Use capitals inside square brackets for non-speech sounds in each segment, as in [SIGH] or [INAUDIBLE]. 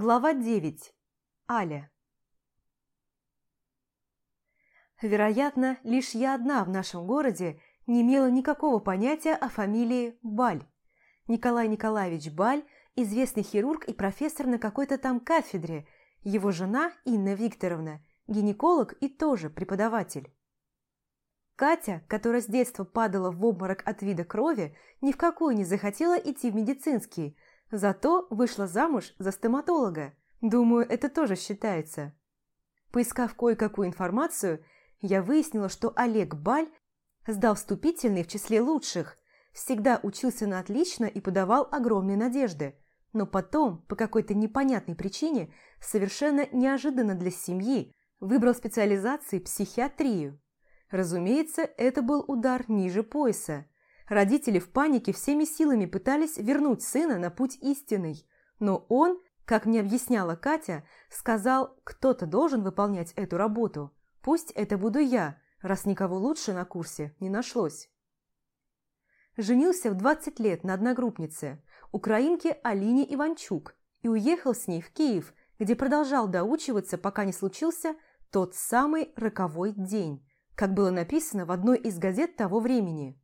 Глава 9. Аля. Вероятно, лишь я одна в нашем городе не имела никакого понятия о фамилии Баль. Николай Николаевич Баль – известный хирург и профессор на какой-то там кафедре, его жена Инна Викторовна – гинеколог и тоже преподаватель. Катя, которая с детства падала в обморок от вида крови, ни в какую не захотела идти в медицинский, зато вышла замуж за стоматолога. Думаю, это тоже считается. Поискав кое-какую информацию, я выяснила, что Олег Баль сдал вступительный в числе лучших, всегда учился на отлично и подавал огромные надежды, но потом, по какой-то непонятной причине, совершенно неожиданно для семьи, выбрал специализацией психиатрию. Разумеется, это был удар ниже пояса. Родители в панике всеми силами пытались вернуть сына на путь истинный, но он, как мне объясняла Катя, сказал, кто-то должен выполнять эту работу. Пусть это буду я, раз никого лучше на курсе не нашлось. Женился в 20 лет на одногруппнице, украинке Алине Иванчук, и уехал с ней в Киев, где продолжал доучиваться, пока не случился тот самый роковой день, как было написано в одной из газет того времени.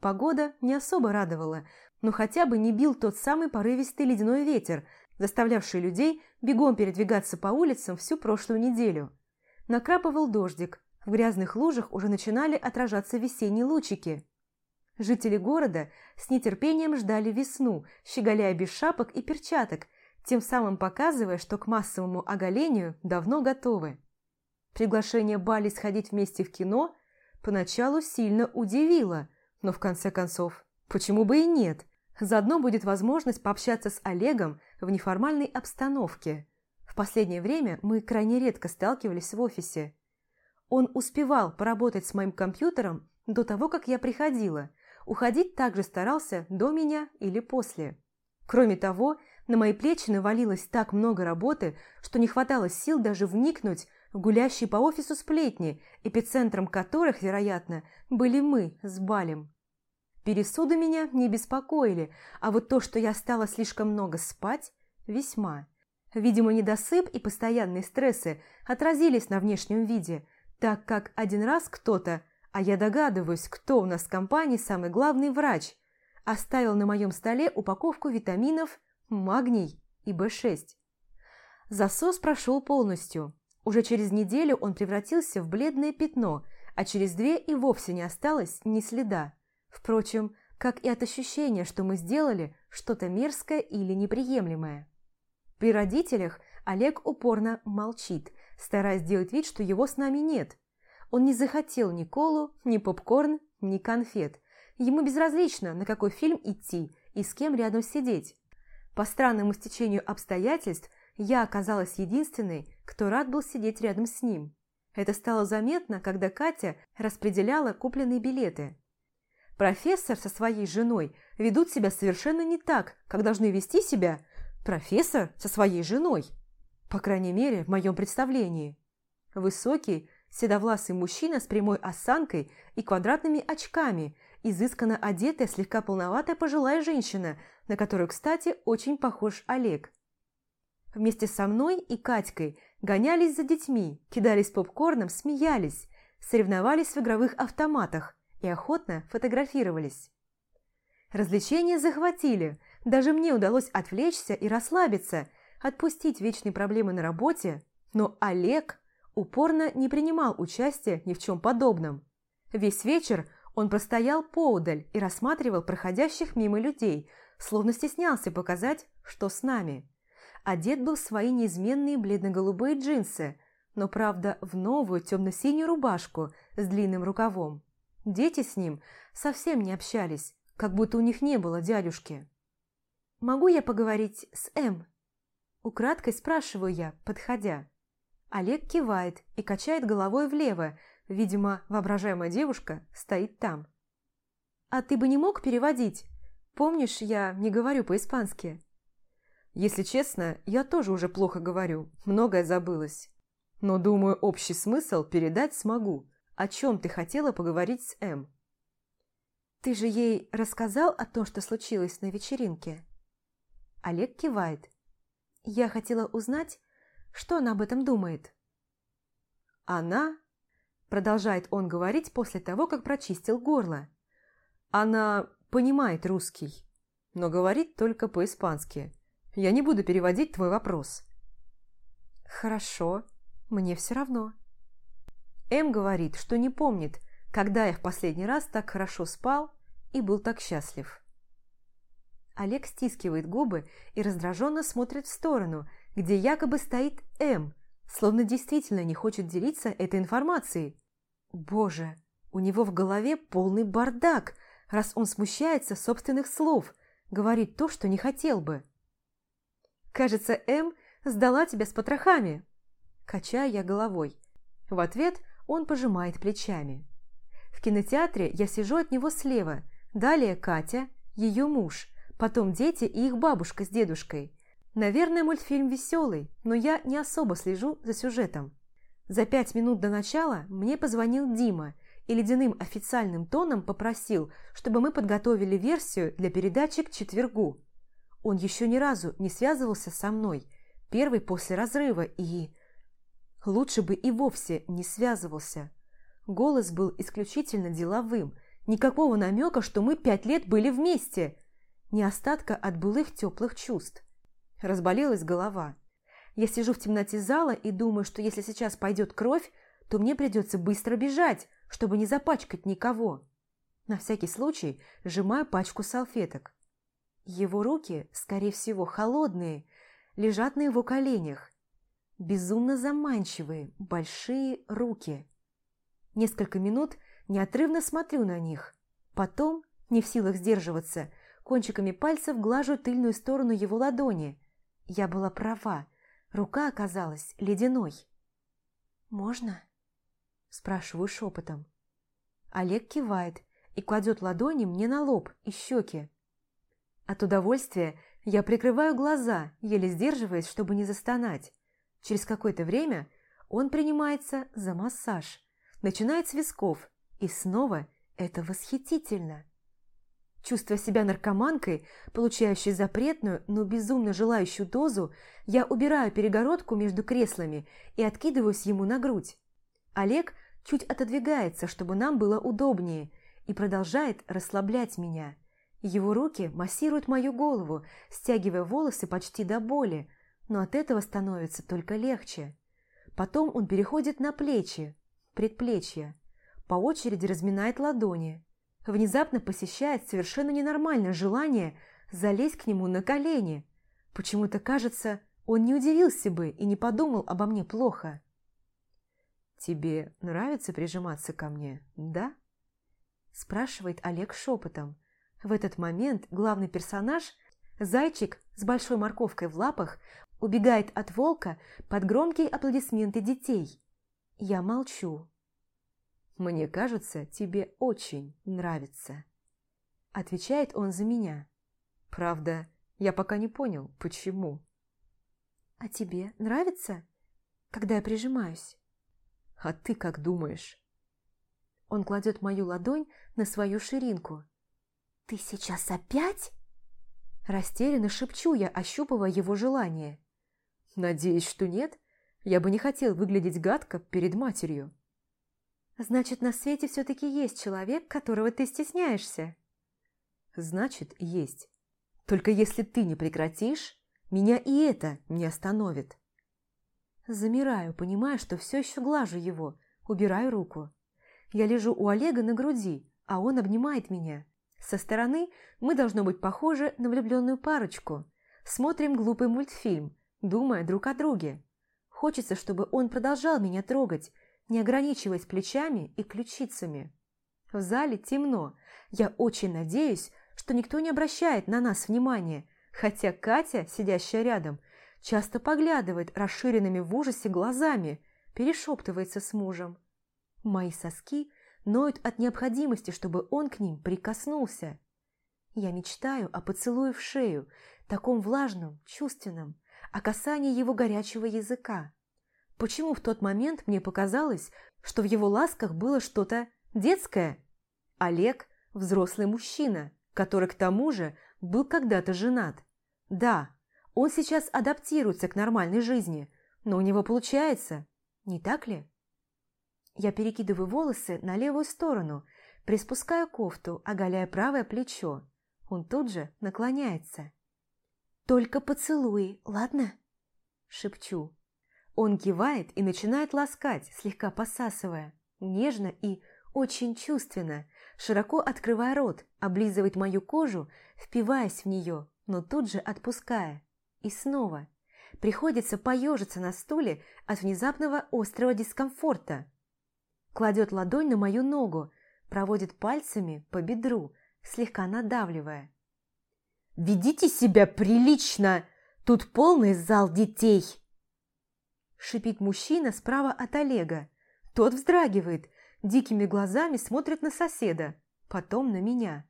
Погода не особо радовала, но хотя бы не бил тот самый порывистый ледяной ветер, заставлявший людей бегом передвигаться по улицам всю прошлую неделю. Накрапывал дождик, в грязных лужах уже начинали отражаться весенние лучики. Жители города с нетерпением ждали весну, щеголяя без шапок и перчаток, тем самым показывая, что к массовому оголению давно готовы. Приглашение Бали сходить вместе в кино поначалу сильно удивило, но в конце концов, почему бы и нет? Заодно будет возможность пообщаться с Олегом в неформальной обстановке. В последнее время мы крайне редко сталкивались в офисе. Он успевал поработать с моим компьютером до того, как я приходила. Уходить также старался до меня или после. Кроме того, на мои плечи навалилось так много работы, что не хватало сил даже вникнуть гулящие по офису сплетни, эпицентром которых, вероятно, были мы с Балем. Пересуды меня не беспокоили, а вот то, что я стала слишком много спать, весьма. Видимо, недосып и постоянные стрессы отразились на внешнем виде, так как один раз кто-то, а я догадываюсь, кто у нас в компании самый главный врач, оставил на моем столе упаковку витаминов магний и В6. Засос прошел полностью. Уже через неделю он превратился в бледное пятно, а через две и вовсе не осталось ни следа. Впрочем, как и от ощущения, что мы сделали что-то мерзкое или неприемлемое. При родителях Олег упорно молчит, стараясь сделать вид, что его с нами нет. Он не захотел ни колу, ни попкорн, ни конфет. Ему безразлично, на какой фильм идти и с кем рядом сидеть. По странному стечению обстоятельств я оказалась единственной, кто рад был сидеть рядом с ним. Это стало заметно, когда Катя распределяла купленные билеты. Профессор со своей женой ведут себя совершенно не так, как должны вести себя профессор со своей женой. По крайней мере, в моем представлении. Высокий, седовласый мужчина с прямой осанкой и квадратными очками, изысканно одетая, слегка полноватая пожилая женщина, на которую, кстати, очень похож Олег. Вместе со мной и Катькой гонялись за детьми, кидались попкорном, смеялись, соревновались в игровых автоматах и охотно фотографировались. Развлечения захватили, даже мне удалось отвлечься и расслабиться, отпустить вечные проблемы на работе, но Олег упорно не принимал участия ни в чем подобном. Весь вечер он простоял поудаль и рассматривал проходящих мимо людей, словно стеснялся показать, что с нами. Одет был в свои неизменные бледно-голубые джинсы, но, правда, в новую темно-синюю рубашку с длинным рукавом. Дети с ним совсем не общались, как будто у них не было дядюшки. «Могу я поговорить с М?» Украдкой спрашиваю я, подходя. Олег кивает и качает головой влево, видимо, воображаемая девушка стоит там. «А ты бы не мог переводить? Помнишь, я не говорю по-испански?» Если честно, я тоже уже плохо говорю, многое забылось. Но, думаю, общий смысл передать смогу. О чем ты хотела поговорить с М? Ты же ей рассказал о том, что случилось на вечеринке? Олег кивает. Я хотела узнать, что она об этом думает. Она, продолжает он говорить после того, как прочистил горло, она понимает русский, но говорит только по-испански. Я не буду переводить твой вопрос. Хорошо, мне все равно. М говорит, что не помнит, когда я в последний раз так хорошо спал и был так счастлив. Олег стискивает губы и раздраженно смотрит в сторону, где якобы стоит М, словно действительно не хочет делиться этой информацией. Боже, у него в голове полный бардак, раз он смущается собственных слов, говорит то, что не хотел бы. «Кажется, М сдала тебя с потрохами», – качаю я головой. В ответ он пожимает плечами. В кинотеатре я сижу от него слева, далее Катя, ее муж, потом дети и их бабушка с дедушкой. Наверное, мультфильм веселый, но я не особо слежу за сюжетом. За пять минут до начала мне позвонил Дима и ледяным официальным тоном попросил, чтобы мы подготовили версию для передачи к четвергу. Он еще ни разу не связывался со мной, первый после разрыва, и... Лучше бы и вовсе не связывался. Голос был исключительно деловым, никакого намека, что мы пять лет были вместе, ни остатка от былых теплых чувств. Разболелась голова. Я сижу в темноте зала и думаю, что если сейчас пойдет кровь, то мне придется быстро бежать, чтобы не запачкать никого. На всякий случай сжимаю пачку салфеток. Его руки, скорее всего, холодные, лежат на его коленях. Безумно заманчивые, большие руки. Несколько минут неотрывно смотрю на них. Потом, не в силах сдерживаться, кончиками пальцев глажу тыльную сторону его ладони. Я была права, рука оказалась ледяной. «Можно?» – спрашиваю шепотом. Олег кивает и кладет ладони мне на лоб и щеки. От удовольствия я прикрываю глаза, еле сдерживаясь, чтобы не застонать. Через какое-то время он принимается за массаж, начинает с висков, и снова это восхитительно. Чувствуя себя наркоманкой, получающей запретную, но безумно желающую дозу, я убираю перегородку между креслами и откидываюсь ему на грудь. Олег чуть отодвигается, чтобы нам было удобнее, и продолжает расслаблять меня. Его руки массируют мою голову, стягивая волосы почти до боли, но от этого становится только легче. Потом он переходит на плечи, предплечья, по очереди разминает ладони. Внезапно посещает совершенно ненормальное желание залезть к нему на колени. Почему-то кажется, он не удивился бы и не подумал обо мне плохо. «Тебе нравится прижиматься ко мне, да?» спрашивает Олег шепотом. В этот момент главный персонаж, зайчик с большой морковкой в лапах, убегает от волка под громкие аплодисменты детей. Я молчу. «Мне кажется, тебе очень нравится», – отвечает он за меня. «Правда, я пока не понял, почему». «А тебе нравится, когда я прижимаюсь?» «А ты как думаешь?» Он кладет мою ладонь на свою ширинку. «Ты сейчас опять?» Растерянно шепчу я, ощупывая его желание. «Надеюсь, что нет. Я бы не хотел выглядеть гадко перед матерью». Значит, на свете все-таки есть человек, которого ты стесняешься? Значит, есть. Только если ты не прекратишь, меня и это не остановит. Замираю, понимая, что все еще глажу его, убираю руку. Я лежу у Олега на груди, а он обнимает меня. Со стороны мы должно быть похожи на влюбленную парочку. Смотрим глупый мультфильм, думая друг о друге. Хочется, чтобы он продолжал меня трогать, не ограничиваясь плечами и ключицами. В зале темно. Я очень надеюсь, что никто не обращает на нас внимания, хотя Катя, сидящая рядом, часто поглядывает расширенными в ужасе глазами, перешептывается с мужем. Мои соски ноют от необходимости, чтобы он к ним прикоснулся. Я мечтаю о поцелуе в шею, таком влажном, чувственном, о касании его горячего языка. Почему в тот момент мне показалось, что в его ласках было что-то детское? Олег – взрослый мужчина, который к тому же был когда-то женат. Да, Он сейчас адаптируется к нормальной жизни, но у него получается, не так ли? Я перекидываю волосы на левую сторону, приспускаю кофту, оголяя правое плечо. Он тут же наклоняется. «Только поцелуй, ладно?» Шепчу. Он кивает и начинает ласкать, слегка посасывая, нежно и очень чувственно, широко открывая рот, облизывает мою кожу, впиваясь в нее, но тут же отпуская. И снова. Приходится поежиться на стуле от внезапного острого дискомфорта. Кладет ладонь на мою ногу, проводит пальцами по бедру, слегка надавливая. «Ведите себя прилично! Тут полный зал детей!» Шипит мужчина справа от Олега. Тот вздрагивает, дикими глазами смотрит на соседа, потом на меня.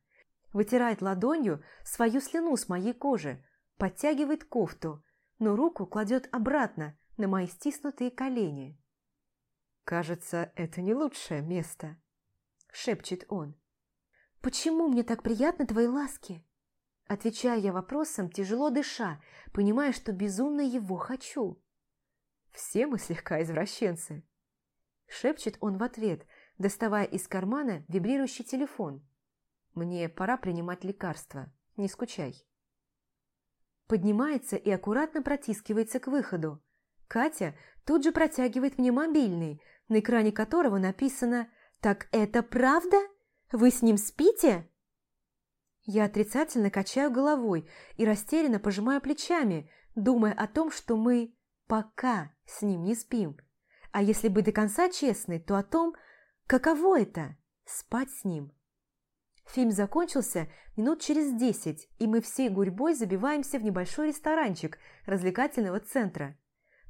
Вытирает ладонью свою слюну с моей кожи, подтягивает кофту, но руку кладет обратно на мои стиснутые колени. «Кажется, это не лучшее место», – шепчет он. «Почему мне так приятны твои ласки?» Отвечаю я вопросом, тяжело дыша, понимая, что безумно его хочу. «Все мы слегка извращенцы», – шепчет он в ответ, доставая из кармана вибрирующий телефон. «Мне пора принимать лекарства, не скучай». Поднимается и аккуратно протискивается к выходу. Катя тут же протягивает мне мобильный, на экране которого написано «Так это правда? Вы с ним спите?» Я отрицательно качаю головой и растерянно пожимаю плечами, думая о том, что мы пока с ним не спим. А если быть до конца честной, то о том, каково это – спать с ним. Фильм закончился минут через десять, и мы всей гурьбой забиваемся в небольшой ресторанчик развлекательного центра.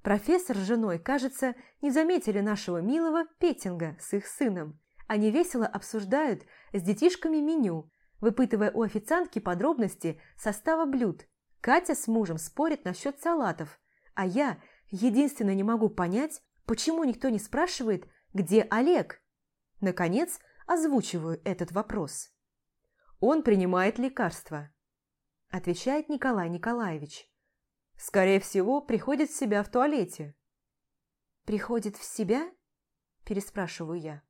Профессор с женой, кажется, не заметили нашего милого Петинга с их сыном. Они весело обсуждают с детишками меню, выпытывая у официантки подробности состава блюд. Катя с мужем спорят насчет салатов, а я единственно не могу понять, почему никто не спрашивает, где Олег. Наконец, озвучиваю этот вопрос. Он принимает лекарства, отвечает Николай Николаевич. Скорее всего, приходит в себя в туалете. Приходит в себя? Переспрашиваю я.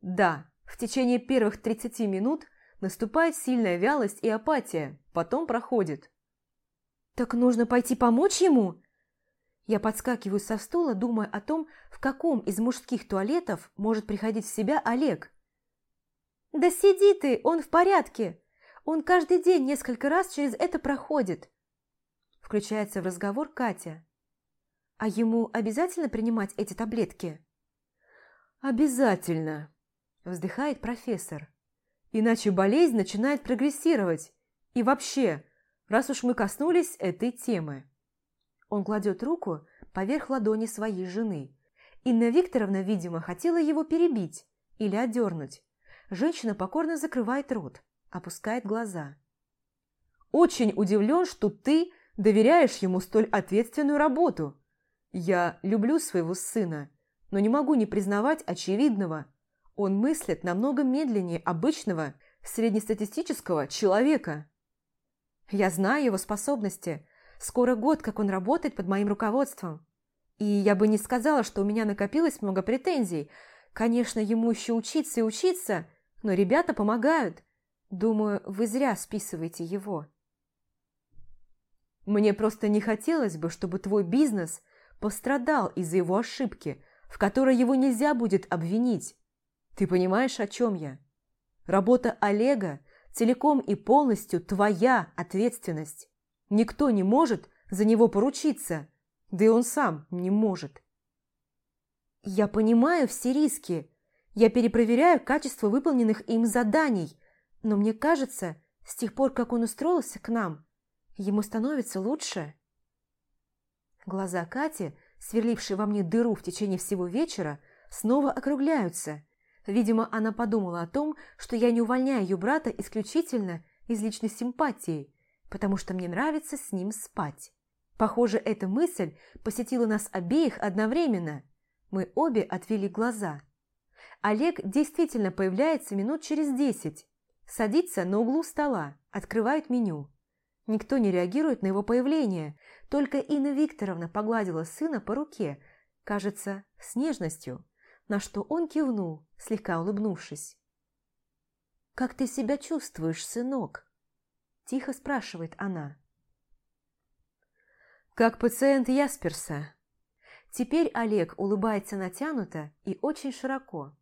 Да, в течение первых 30 минут наступает сильная вялость и апатия, потом проходит. Так нужно пойти помочь ему? Я подскакиваю со стула, думая о том, в каком из мужских туалетов может приходить в себя Олег. «Да сиди ты, он в порядке. Он каждый день несколько раз через это проходит». Включается в разговор Катя. «А ему обязательно принимать эти таблетки?» «Обязательно», – вздыхает профессор. «Иначе болезнь начинает прогрессировать. И вообще, раз уж мы коснулись этой темы». Он кладет руку поверх ладони своей жены. Инна Викторовна, видимо, хотела его перебить или одернуть. Женщина покорно закрывает рот, опускает глаза. «Очень удивлен, что ты доверяешь ему столь ответственную работу. Я люблю своего сына, но не могу не признавать очевидного. Он мыслит намного медленнее обычного среднестатистического человека. Я знаю его способности. Скоро год, как он работает под моим руководством. И я бы не сказала, что у меня накопилось много претензий. Конечно, ему еще учиться и учиться – но ребята помогают. Думаю, вы зря списываете его. Мне просто не хотелось бы, чтобы твой бизнес пострадал из-за его ошибки, в которой его нельзя будет обвинить. Ты понимаешь, о чем я? Работа Олега целиком и полностью твоя ответственность. Никто не может за него поручиться, да и он сам не может. Я понимаю все риски, я перепроверяю качество выполненных им заданий, но мне кажется, с тех пор, как он устроился к нам, ему становится лучше. Глаза Кати, сверлившие во мне дыру в течение всего вечера, снова округляются. Видимо, она подумала о том, что я не увольняю ее брата исключительно из личной симпатии, потому что мне нравится с ним спать. Похоже, эта мысль посетила нас обеих одновременно. Мы обе отвели глаза – Олег действительно появляется минут через десять. Садится на углу стола, открывает меню. Никто не реагирует на его появление, только Инна Викторовна погладила сына по руке, кажется, с нежностью, на что он кивнул, слегка улыбнувшись. «Как ты себя чувствуешь, сынок?» – тихо спрашивает она. «Как пациент Ясперса». Теперь Олег улыбается натянуто и очень широко.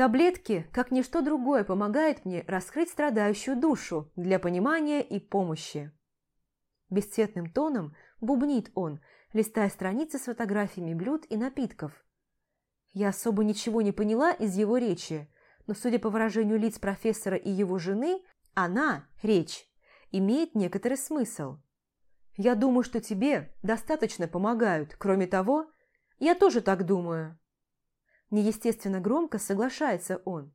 Таблетки, как ничто другое, помогают мне раскрыть страдающую душу для понимания и помощи. Бесцветным тоном бубнит он, листая страницы с фотографиями блюд и напитков. Я особо ничего не поняла из его речи, но, судя по выражению лиц профессора и его жены, она, речь, имеет некоторый смысл. Я думаю, что тебе достаточно помогают. Кроме того, я тоже так думаю. Неестественно громко соглашается он.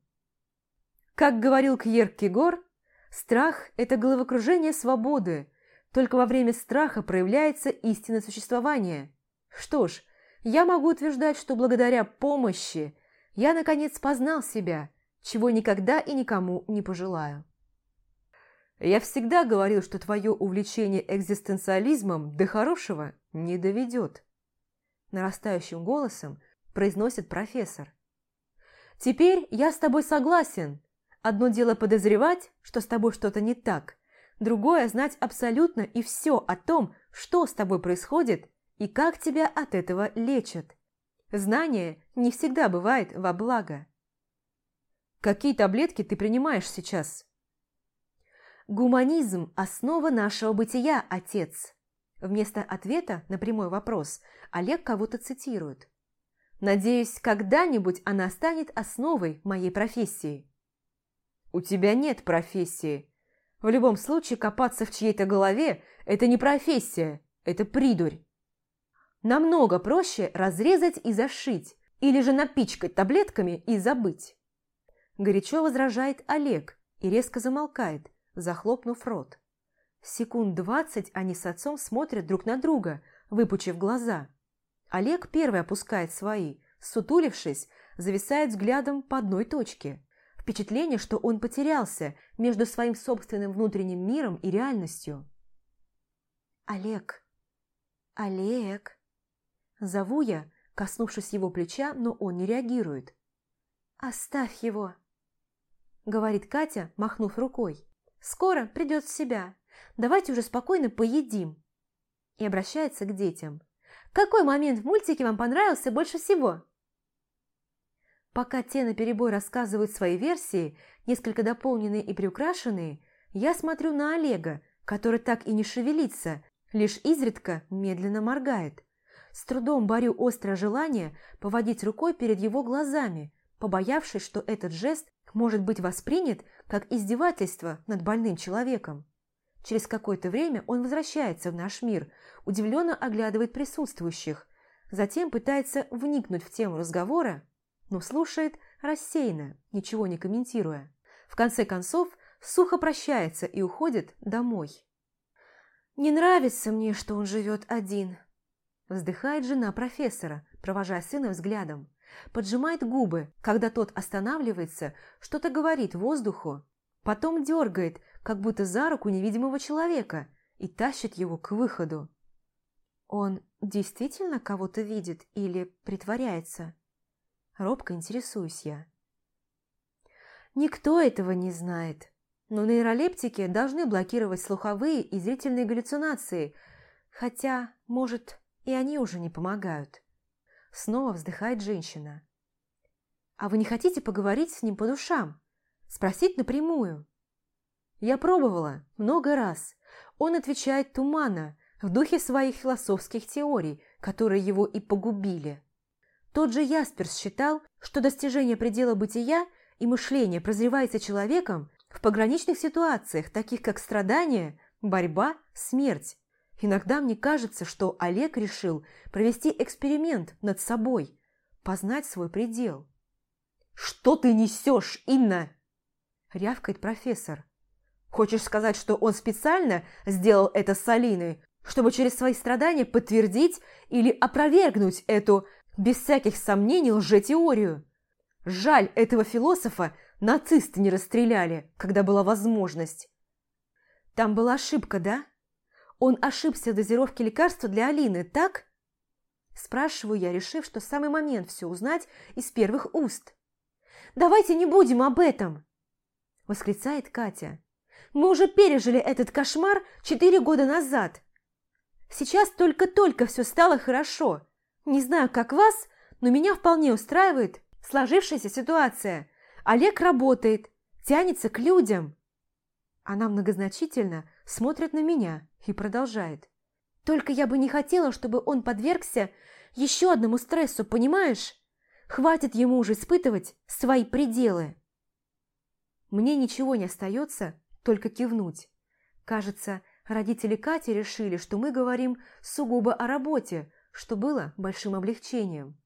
Как говорил Кьер Кигор, страх – это головокружение свободы. Только во время страха проявляется истинное существование. Что ж, я могу утверждать, что благодаря помощи я наконец познал себя, чего никогда и никому не пожелаю. Я всегда говорил, что твое увлечение экзистенциализмом до хорошего не доведет. Нарастающим голосом произносит профессор. «Теперь я с тобой согласен. Одно дело подозревать, что с тобой что-то не так, другое – знать абсолютно и все о том, что с тобой происходит и как тебя от этого лечат. Знание не всегда бывает во благо». «Какие таблетки ты принимаешь сейчас?» «Гуманизм – основа нашего бытия, отец». Вместо ответа на прямой вопрос Олег кого-то цитирует. Надеюсь, когда-нибудь она станет основой моей профессии. У тебя нет профессии. В любом случае, копаться в чьей-то голове – это не профессия, это придурь. Намного проще разрезать и зашить, или же напичкать таблетками и забыть. Горячо возражает Олег и резко замолкает, захлопнув рот. Секунд двадцать они с отцом смотрят друг на друга, выпучив глаза – Олег первый опускает свои, сутулившись, зависает взглядом по одной точке. Впечатление, что он потерялся между своим собственным внутренним миром и реальностью. «Олег! Олег!» Зову я, коснувшись его плеча, но он не реагирует. «Оставь его!» Говорит Катя, махнув рукой. «Скоро придет в себя. Давайте уже спокойно поедим!» И обращается к детям. Какой момент в мультике вам понравился больше всего? Пока те наперебой рассказывают свои версии, несколько дополненные и приукрашенные, я смотрю на Олега, который так и не шевелится, лишь изредка медленно моргает. С трудом борю острое желание поводить рукой перед его глазами, побоявшись, что этот жест может быть воспринят как издевательство над больным человеком. Через какое-то время он возвращается в наш мир, удивленно оглядывает присутствующих, затем пытается вникнуть в тему разговора, но слушает рассеянно, ничего не комментируя. В конце концов, сухо прощается и уходит домой. «Не нравится мне, что он живет один», – вздыхает жена профессора, провожая сына взглядом. Поджимает губы, когда тот останавливается, что-то говорит воздуху, потом дергает, как будто за руку невидимого человека, и тащит его к выходу. Он действительно кого-то видит или притворяется? Робко интересуюсь я. Никто этого не знает, но нейролептики должны блокировать слуховые и зрительные галлюцинации, хотя, может, и они уже не помогают. Снова вздыхает женщина. «А вы не хотите поговорить с ним по душам? Спросить напрямую?» Я пробовала много раз. Он отвечает туманно, в духе своих философских теорий, которые его и погубили. Тот же Ясперс считал, что достижение предела бытия и мышления прозревается человеком в пограничных ситуациях, таких как страдание, борьба, смерть. Иногда мне кажется, что Олег решил провести эксперимент над собой, познать свой предел. «Что ты несешь, Инна?» – рявкает профессор. Хочешь сказать, что он специально сделал это с Алиной, чтобы через свои страдания подтвердить или опровергнуть эту, без всяких сомнений, лжетеорию? Жаль, этого философа нацисты не расстреляли, когда была возможность. Там была ошибка, да? Он ошибся в дозировке лекарства для Алины, так? Спрашиваю я, решив, что самый момент все узнать из первых уст. «Давайте не будем об этом!» Восклицает Катя. «Мы уже пережили этот кошмар четыре года назад. Сейчас только-только все стало хорошо. Не знаю, как вас, но меня вполне устраивает сложившаяся ситуация. Олег работает, тянется к людям. Она многозначительно смотрит на меня и продолжает. Только я бы не хотела, чтобы он подвергся еще одному стрессу, понимаешь? Хватит ему уже испытывать свои пределы. Мне ничего не остается, только кивнуть. Кажется, родители Кати решили, что мы говорим сугубо о работе, что было большим облегчением.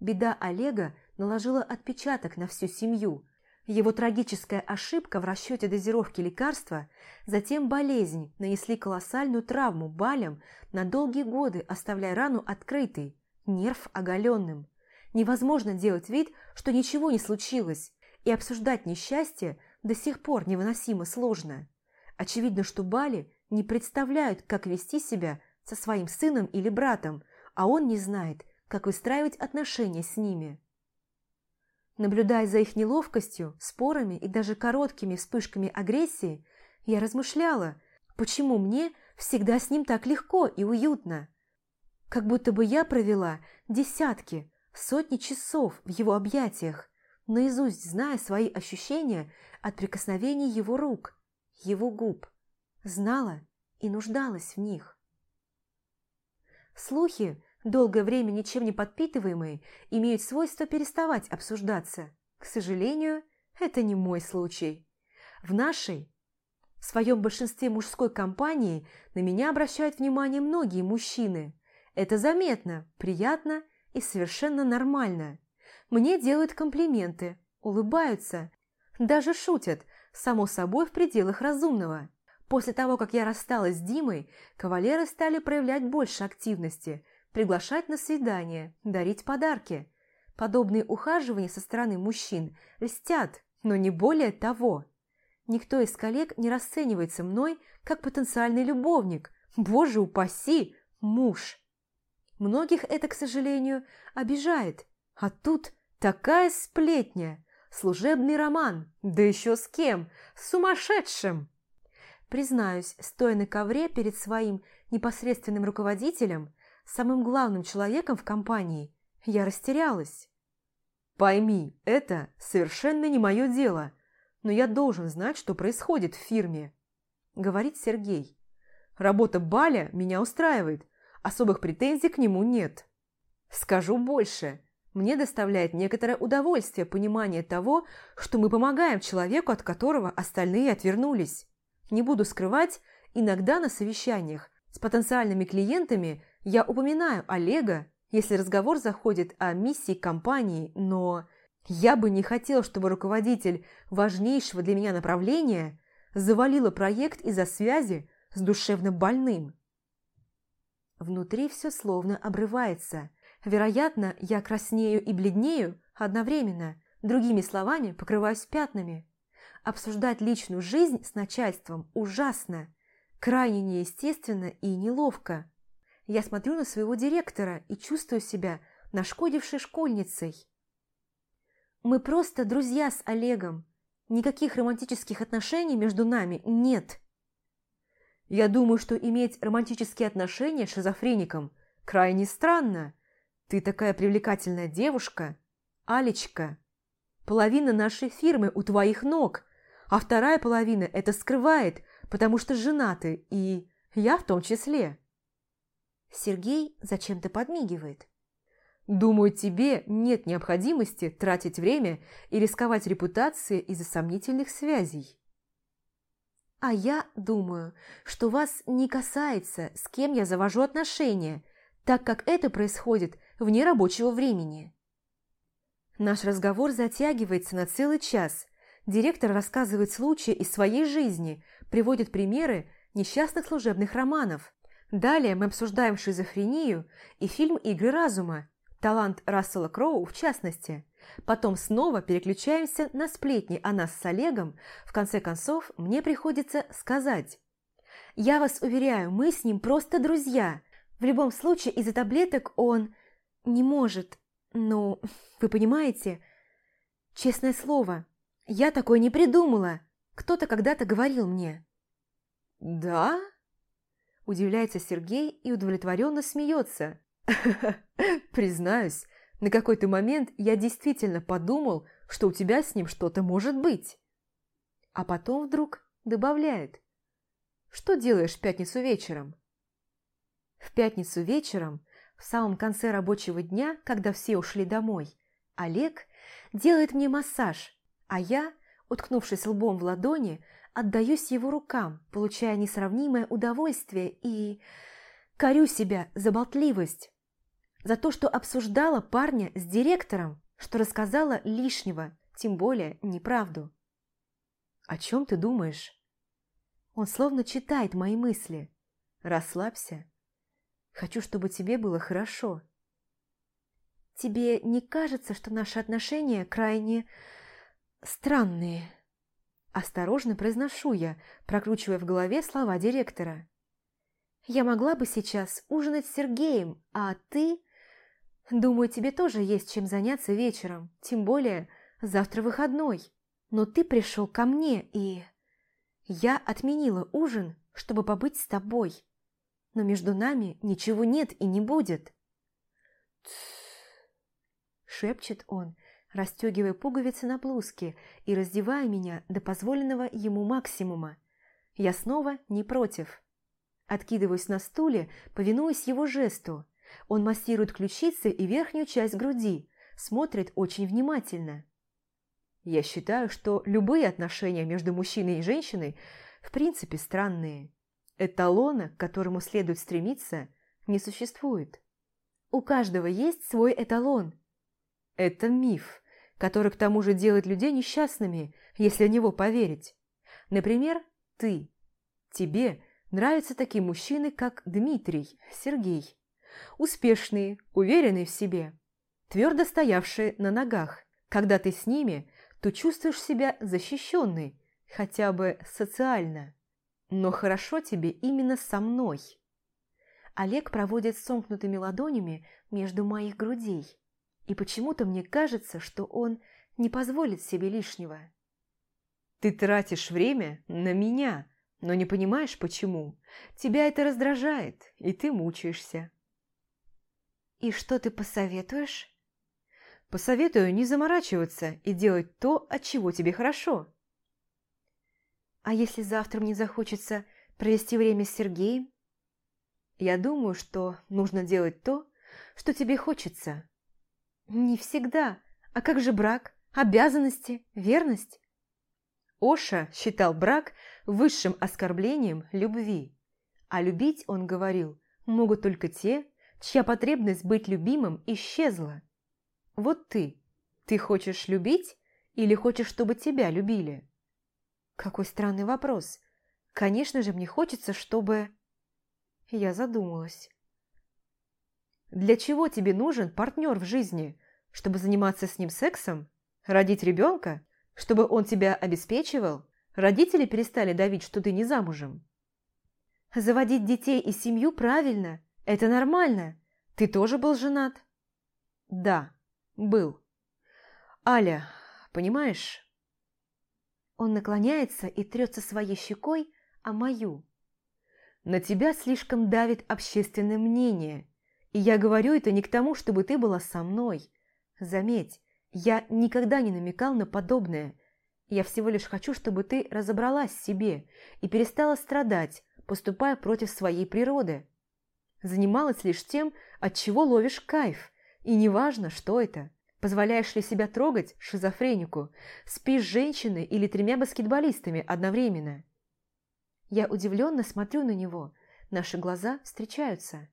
Беда Олега наложила отпечаток на всю семью. Его трагическая ошибка в расчете дозировки лекарства, затем болезнь нанесли колоссальную травму балям на долгие годы, оставляя рану открытой, нерв оголенным. Невозможно делать вид, что ничего не случилось, и обсуждать несчастье до сих пор невыносимо сложно. Очевидно, что Бали не представляют, как вести себя со своим сыном или братом, а он не знает, как выстраивать отношения с ними. Наблюдая за их неловкостью, спорами и даже короткими вспышками агрессии, я размышляла, почему мне всегда с ним так легко и уютно. Как будто бы я провела десятки, сотни часов в его объятиях, наизусть зная свои ощущения от прикосновений его рук, его губ, знала и нуждалась в них. Слухи долгое время ничем не подпитываемые, имеют свойство переставать обсуждаться. К сожалению, это не мой случай. В нашей, в своем большинстве мужской компании, на меня обращают внимание многие мужчины. Это заметно, приятно и совершенно нормально. Мне делают комплименты, улыбаются, даже шутят, само собой в пределах разумного. После того, как я рассталась с Димой, кавалеры стали проявлять больше активности – приглашать на свидание, дарить подарки. Подобные ухаживания со стороны мужчин льстят, но не более того. Никто из коллег не расценивается мной как потенциальный любовник, боже упаси, муж. Многих это, к сожалению, обижает, а тут такая сплетня, служебный роман, да еще с кем, с сумасшедшим. Признаюсь, стоя на ковре перед своим непосредственным руководителем, самым главным человеком в компании, я растерялась. «Пойми, это совершенно не мое дело, но я должен знать, что происходит в фирме», – говорит Сергей. «Работа Баля меня устраивает, особых претензий к нему нет. Скажу больше, мне доставляет некоторое удовольствие понимание того, что мы помогаем человеку, от которого остальные отвернулись. Не буду скрывать, иногда на совещаниях с потенциальными клиентами я упоминаю Олега, если разговор заходит о миссии компании, но я бы не хотел, чтобы руководитель важнейшего для меня направления завалила проект из-за связи с душевно больным. Внутри все словно обрывается. Вероятно, я краснею и бледнею одновременно, другими словами, покрываюсь пятнами. Обсуждать личную жизнь с начальством ужасно, крайне неестественно и неловко. Я смотрю на своего директора и чувствую себя нашкодившей школьницей. Мы просто друзья с Олегом. Никаких романтических отношений между нами нет. Я думаю, что иметь романтические отношения с шизофреником крайне странно. Ты такая привлекательная девушка, Алечка. Половина нашей фирмы у твоих ног, а вторая половина это скрывает, потому что женаты, и я в том числе. Сергей зачем-то подмигивает. «Думаю, тебе нет необходимости тратить время и рисковать репутацией из-за сомнительных связей». «А я думаю, что вас не касается, с кем я завожу отношения, так как это происходит вне рабочего времени». Наш разговор затягивается на целый час. Директор рассказывает случаи из своей жизни, приводит примеры несчастных служебных романов. Далее мы обсуждаем шизофрению и фильм «Игры разума», талант Рассела Кроу в частности. Потом снова переключаемся на сплетни о нас с Олегом. В конце концов, мне приходится сказать, Я вас уверяю, мы с ним просто друзья. В любом случае, из-за таблеток он не может. Ну, [LAUGHS] вы понимаете? Честное слово, я такое не придумала. Кто-то когда-то говорил мне. «Да?» Удивляется Сергей и удовлетворенно смеется. [LAUGHS] «Признаюсь, на какой-то момент я действительно подумал, что у тебя с ним что-то может быть». А потом вдруг добавляет. «Что делаешь в пятницу вечером?» В пятницу вечером, в самом конце рабочего дня, когда все ушли домой, Олег делает мне массаж, а я, уткнувшись лбом в ладони, отдаюсь его рукам, получая несравнимое удовольствие и... корю себя за болтливость, за то, что обсуждала парня с директором, что рассказала лишнего, тем более неправду. «О чем ты думаешь?» Он словно читает мои мысли. «Расслабься. Хочу, чтобы тебе было хорошо». «Тебе не кажется, что наши отношения крайне странные?» Осторожно произношу я, прокручивая в голове слова директора. «Я могла бы сейчас ужинать с Сергеем, а ты...» «Думаю, тебе тоже есть чем заняться вечером, тем более завтра выходной. Но ты пришел ко мне, и...» «Я отменила ужин, чтобы побыть с тобой. Но между нами ничего нет и не будет». шепчет он, расстегивая пуговицы на блузке и раздевая меня до позволенного ему максимума. Я снова не против. Откидываюсь на стуле, повинуясь его жесту. Он массирует ключицы и верхнюю часть груди, смотрит очень внимательно. Я считаю, что любые отношения между мужчиной и женщиной в принципе странные. Эталона, к которому следует стремиться, не существует. У каждого есть свой эталон. Это миф, который к тому же делает людей несчастными, если в него поверить. Например, ты. Тебе нравятся такие мужчины, как Дмитрий, Сергей. Успешные, уверенные в себе, твердо стоявшие на ногах. Когда ты с ними, то чувствуешь себя защищенной, хотя бы социально. Но хорошо тебе именно со мной. Олег проводит сомкнутыми ладонями между моих грудей. И почему-то мне кажется, что он не позволит себе лишнего. Ты тратишь время на меня, но не понимаешь, почему. Тебя это раздражает, и ты мучаешься. И что ты посоветуешь? Посоветую не заморачиваться и делать то, от чего тебе хорошо. А если завтра мне захочется провести время с Сергеем? Я думаю, что нужно делать то, что тебе хочется. Не всегда. А как же брак? Обязанности? Верность? Оша считал брак высшим оскорблением любви. А любить, он говорил, могут только те, чья потребность быть любимым исчезла. Вот ты. Ты хочешь любить или хочешь, чтобы тебя любили? Какой странный вопрос. Конечно же, мне хочется, чтобы... Я задумалась. Для чего тебе нужен партнер в жизни? Чтобы заниматься с ним сексом? Родить ребенка? Чтобы он тебя обеспечивал? Родители перестали давить, что ты не замужем? Заводить детей и семью правильно. Это нормально. Ты тоже был женат? Да, был. Аля, понимаешь? Он наклоняется и трется своей щекой о мою. На тебя слишком давит общественное мнение – и я говорю это не к тому, чтобы ты была со мной. Заметь, я никогда не намекал на подобное. Я всего лишь хочу, чтобы ты разобралась в себе и перестала страдать, поступая против своей природы. Занималась лишь тем, от чего ловишь кайф, и неважно, что это. Позволяешь ли себя трогать шизофренику, спишь с женщиной или тремя баскетболистами одновременно. Я удивленно смотрю на него, наши глаза встречаются.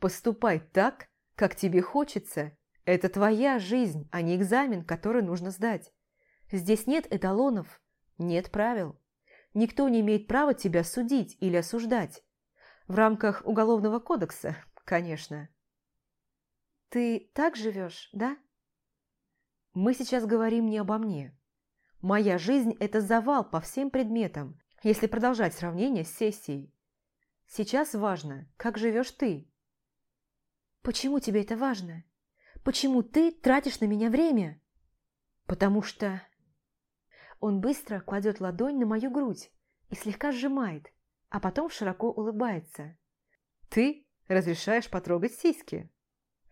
Поступай так, как тебе хочется. Это твоя жизнь, а не экзамен, который нужно сдать. Здесь нет эталонов, нет правил. Никто не имеет права тебя судить или осуждать. В рамках Уголовного кодекса, конечно. Ты так живешь, да? Мы сейчас говорим не обо мне. Моя жизнь – это завал по всем предметам. если продолжать сравнение с сессией. Сейчас важно, как живешь ты. Почему тебе это важно? Почему ты тратишь на меня время? Потому что... Он быстро кладет ладонь на мою грудь и слегка сжимает, а потом широко улыбается. Ты разрешаешь потрогать сиськи?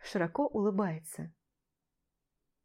Широко улыбается.